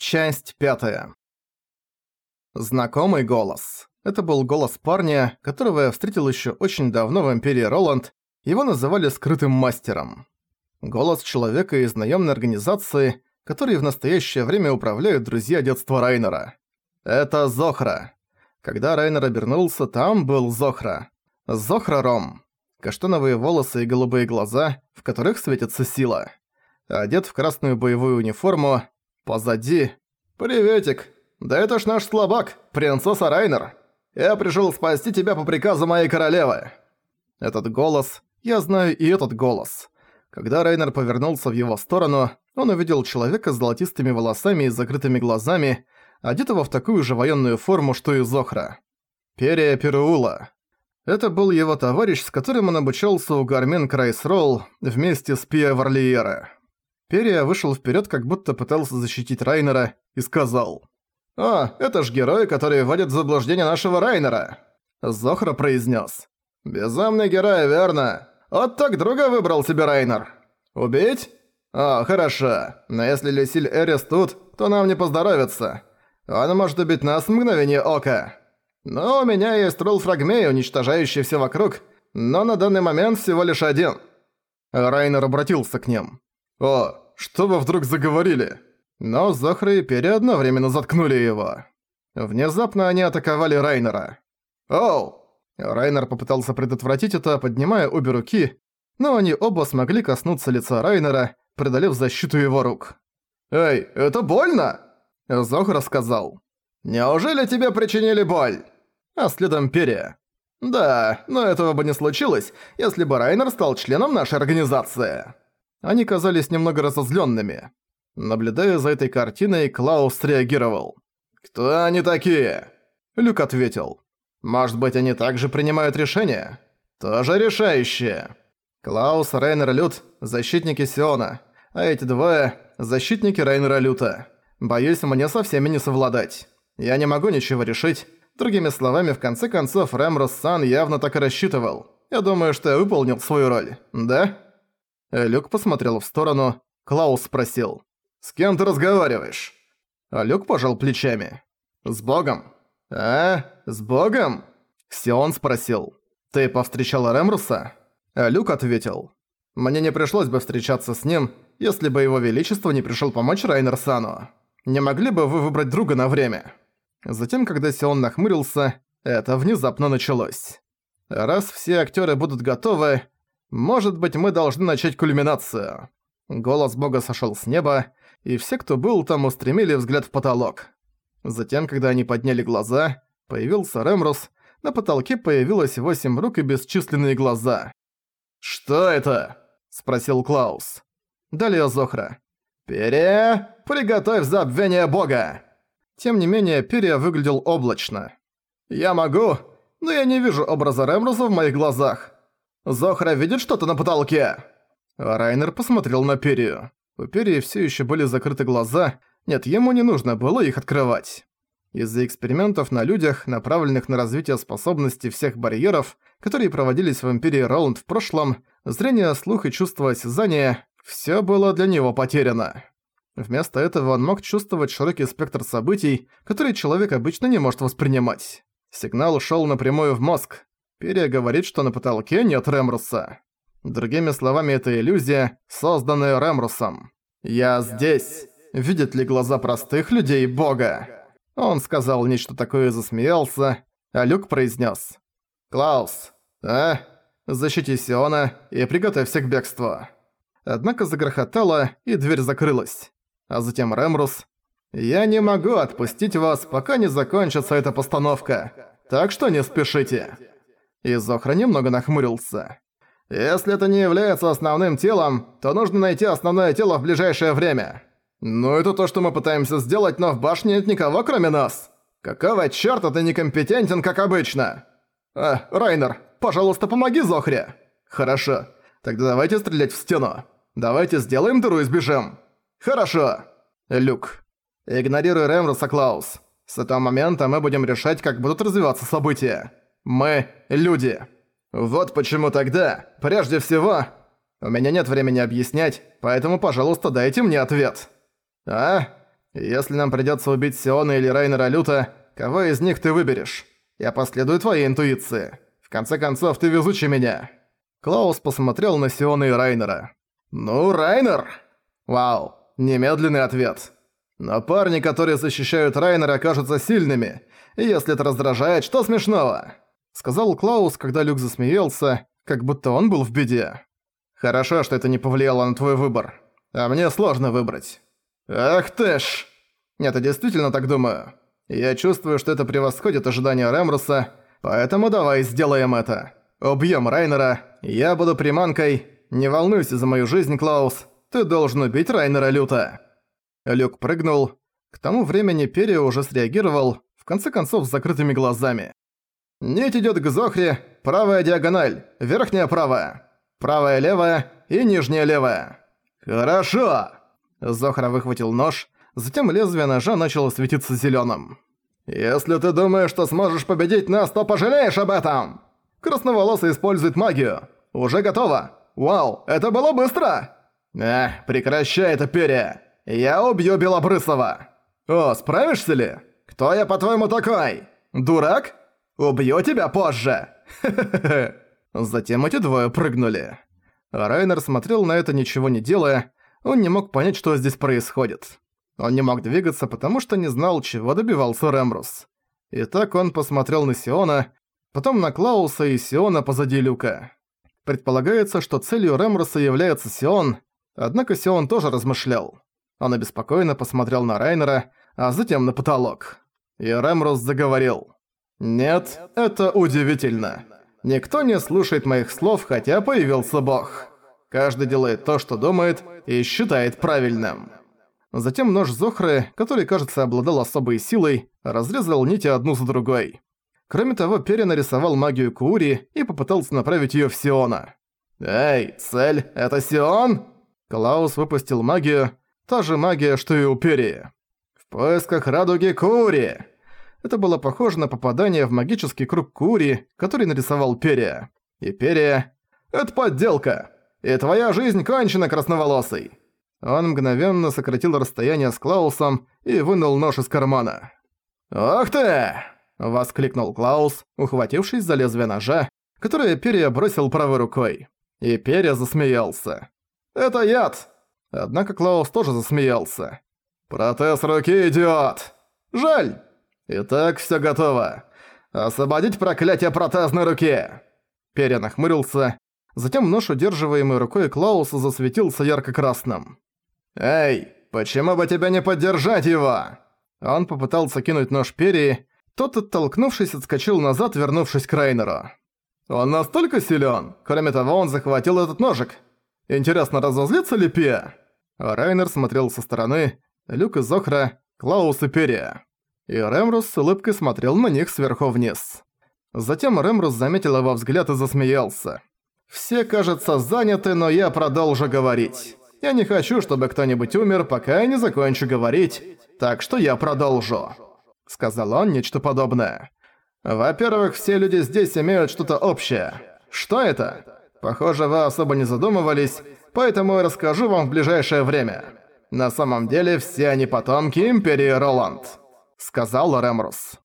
Часть пятая. Знакомый голос. Это был голос парня, которого я встретил еще очень давно в Империи Роланд. Его называли скрытым мастером. Голос человека из наемной организации, который в настоящее время управляют друзья детства Райнера. Это Зохра. Когда Райнер обернулся, там был Зохра. Зохра Ром. Каштановые волосы и голубые глаза, в которых светится сила. Одет в красную боевую униформу, Позади. «Приветик. Да это ж наш слабак, принцесса Райнер. Я пришёл спасти тебя по приказу моей королевы». Этот голос... Я знаю и этот голос. Когда Райнер повернулся в его сторону, он увидел человека с золотистыми волосами и закрытыми глазами, одетого в такую же военную форму, что и Зохра. Перия Перуула. Это был его товарищ, с которым он обучался у Гармин Крайсролл вместе с Пиа Варлиера. Перия вышел вперед, как будто пытался защитить Райнера, и сказал. «О, это ж герой, который вводит в заблуждение нашего Райнера!» Зохра произнес. «Безумный герой, верно? Вот так друга выбрал себе Райнер. Убить? О, хорошо. Но если Люсиль Эрис тут, то нам не поздоровится. Он может убить нас в мгновение ока. Но у меня есть рул фрагмей, уничтожающий все вокруг, но на данный момент всего лишь один». Райнер обратился к ним. «О, что вы вдруг заговорили?» Но Зохра и Перри одновременно заткнули его. Внезапно они атаковали Райнера. «Оу!» Райнер попытался предотвратить это, поднимая обе руки, но они оба смогли коснуться лица Райнера, преодолев защиту его рук. «Эй, это больно?» Зохра сказал. «Неужели тебе причинили боль?» А следом Перри. «Да, но этого бы не случилось, если бы Райнер стал членом нашей организации». Они казались немного разозлёнными. Наблюдая за этой картиной, Клаус реагировал. «Кто они такие?» Люк ответил. «Может быть, они также принимают решения?» «Тоже решающие». Клаус, Рейнер Лют – защитники Сиона, а эти двое – защитники Рейнера Люта. Боюсь, мне со всеми не совладать. Я не могу ничего решить. Другими словами, в конце концов, Рэмрос Сан явно так и рассчитывал. Я думаю, что я выполнил свою роль, да?» Люк посмотрел в сторону. Клаус спросил. «С кем ты разговариваешь?» А Люк пожал плечами. «С Богом». «А? С Богом?» Сион спросил. «Ты повстречала Ремруса?» А Люк ответил. «Мне не пришлось бы встречаться с ним, если бы его величество не пришел помочь Райнерсану. Не могли бы вы выбрать друга на время?» Затем, когда Сион нахмурился, это внезапно началось. Раз все актеры будут готовы, может быть, мы должны начать кульминацию. Голос бога сошел с неба, и все, кто был там, устремили взгляд в потолок. Затем, когда они подняли глаза, появился Ремрус, на потолке появилось восемь рук и бесчисленные глаза. «Что это?» – спросил Клаус. Далее Зохра. «Перья, приготовь забвение бога!» Тем не менее, Перья выглядел облачно. «Я могу, но я не вижу образа Ремруса в моих глазах. «Зохра видит что-то на потолке?» Райнер посмотрел на Перию. У Перии все еще были закрыты глаза, нет, ему не нужно было их открывать. Из-за экспериментов на людях, направленных на развитие способностей всех барьеров, которые проводились в Империи Роланд в прошлом, зрение, слух и чувство осязания – все было для него потеряно. Вместо этого он мог чувствовать широкий спектр событий, которые человек обычно не может воспринимать. Сигнал шел напрямую в мозг, Перия говорит, что на потолке нет Ремруса. Другими словами, это иллюзия, созданная Ремрусом. «Я здесь!» Видят ли глаза простых людей Бога? Он сказал нечто такое и засмеялся, а Люк произнес: «Клаус, а? Защити Сиона и приготовься к бегству». Однако загрохотало, и дверь закрылась. А затем Ремрус. «Я не могу отпустить вас, пока не закончится эта постановка, так что не спешите». И Зохра немного нахмурился. «Если это не является основным телом, то нужно найти основное тело в ближайшее время. Ну это то, что мы пытаемся сделать, но в башне нет никого, кроме нас. Какого чёрта ты некомпетентен, как обычно? А, Райнер, пожалуйста, помоги Зохре. Хорошо, тогда давайте стрелять в стену. Давайте сделаем дыру и сбежим. Хорошо. Люк. Игнорируй Ремруса, Клаус. С этого момента мы будем решать, как будут развиваться события. Мы – люди. Вот почему тогда, прежде всего... У меня нет времени объяснять, поэтому, пожалуйста, дайте мне ответ. А? Если нам придётся убить Сиона или Райнера Люта, кого из них ты выберешь? Я последую твоей интуиции. В конце концов, ты везучий меня». Клаус посмотрел на Сиона и Райнера. «Ну, Райнер!» «Вау, немедленный ответ. Но парни, которые защищают Райнера, кажутся сильными. Если это раздражает, что смешного?» Сказал Клаус, когда Люк засмеялся, как будто он был в беде. «Хорошо, что это не повлияло на твой выбор. А мне сложно выбрать». «Ах ты ж!» «Нет, я действительно так думаю. Я чувствую, что это превосходит ожидания Рэмруса, поэтому давай сделаем это. Убьем Райнера, я буду приманкой. Не волнуйся за мою жизнь, Клаус. Ты должен убить Райнера люто». Люк прыгнул. К тому времени Перия уже среагировал, в конце концов с закрытыми глазами. Нить идёт к Зохре, правая диагональ, верхняя правая, правая левая и нижняя левая. Хорошо! Зохра выхватил нож, затем лезвие ножа начало светиться зелёным. «Если ты думаешь, что сможешь победить нас, то пожалеешь об этом!» Красноволосый использует магию. Уже готово. Вау, это было быстро! Эх, прекращай это, перья. Я убью Белобрысова. О, справишься ли? Кто я, по-твоему, такой? Дурак? Убью тебя позже. Затем эти двое прыгнули. Райнер смотрел на это, ничего не делая. Он не мог понять, что здесь происходит. Он не мог двигаться, потому что не знал, чего добивался Рэмрус. И так он посмотрел на Сиона, потом на Клауса и Сиона позади Люка. Предполагается, что целью Рэмруса является Сион, однако Сион тоже размышлял. Он обеспокоенно посмотрел на Райнера, а затем на потолок. И Рэмрус заговорил. «Нет, это удивительно. Никто не слушает моих слов, хотя появился Бог. Каждый делает то, что думает, и считает правильным». Затем нож Зохры, который, кажется, обладал особой силой, разрезал нити одну за другой. Кроме того, Перри нарисовал магию Кури и попытался направить её в Сиона. «Эй, цель, это Сион?» Клаус выпустил магию, та же магия, что и у Перри. «В поисках радуги Кури!» Это было похоже на попадание в магический круг Кури, который нарисовал Перри. И Перри... «Это подделка! И твоя жизнь кончена, красноволосый!» Он мгновенно сократил расстояние с Клаусом и вынул нож из кармана. «Ах ты!» Воскликнул Клаус, ухватившись за лезвие ножа, которое Перья бросил правой рукой. И Перья засмеялся. «Это яд!» Однако Клаус тоже засмеялся. «Протез руки, идиот! Жаль! Итак, всё готово. Освободить проклятие протезной руки!» Перья нахмурился, затем нож, удерживаемый рукой Клауса, засветился ярко-красным. «Эй, почему бы тебя не поддержать его?» Он попытался кинуть нож Перьи, тот, оттолкнувшись, отскочил назад, вернувшись к Райнеру. «Он настолько силен. Кроме того, он захватил этот ножик. Интересно, разозлится ли Пия?» Райнер смотрел со стороны, Люк и Зохра, Клаус и Перия. И Рэмрус с улыбкой смотрел на них сверху вниз. Затем Рэмрус заметил его взгляд и засмеялся. «Все, кажется, заняты, но я продолжу говорить. Я не хочу, чтобы кто-нибудь умер, пока я не закончу говорить, так что я продолжу» сказал он нечто подобное. «Во-первых, все люди здесь имеют что-то общее. Что это? Похоже, вы особо не задумывались, поэтому я расскажу вам в ближайшее время. На самом деле, все они потомки Империи Роланд», — сказал Рэмрус.